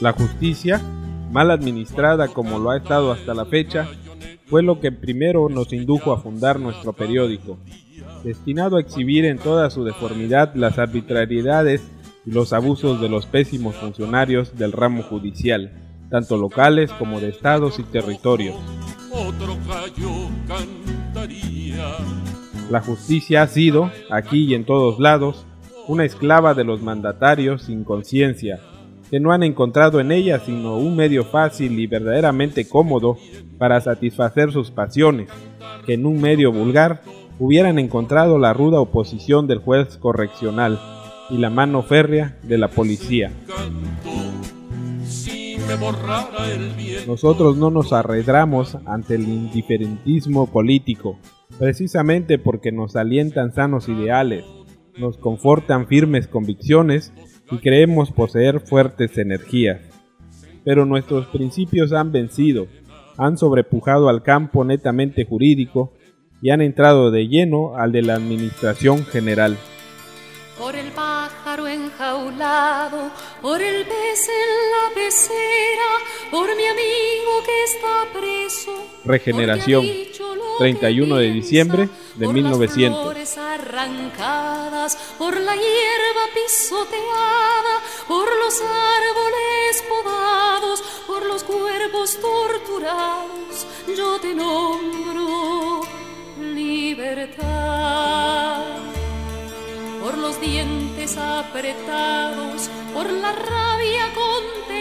La justicia, mal administrada como lo ha estado hasta la fecha, fue lo que primero nos indujo a fundar nuestro periódico, destinado a exhibir en toda su deformidad las arbitrariedades y los abusos de los pésimos funcionarios del ramo judicial, tanto locales como de estados y territorios. La justicia ha sido, aquí y en todos lados, una esclava de los mandatarios sin conciencia, que no han encontrado en ella sino un medio fácil y verdaderamente cómodo para satisfacer sus pasiones, que en un medio vulgar hubieran encontrado la ruda oposición del juez correccional y la mano férrea de la policía. Nosotros no nos arredramos ante el indiferentismo político, precisamente porque nos alientan sanos ideales, nos confortan firmes convicciones y creemos poseer fuertes energías. Pero nuestros principios han vencido, han sobrepujado al campo netamente jurídico y han entrado de lleno al de la administración general. Por el pájaro enjaulado, por el pez en la pecera, por mi amigo que está preso. Regeneración, 31 de diciembre de 1900. Las arrancadas, por la hierba pisoteada, por los árboles podados, por los cuerpos torturados, yo te nombro libertad. Por los dientes apretados, por la rabia con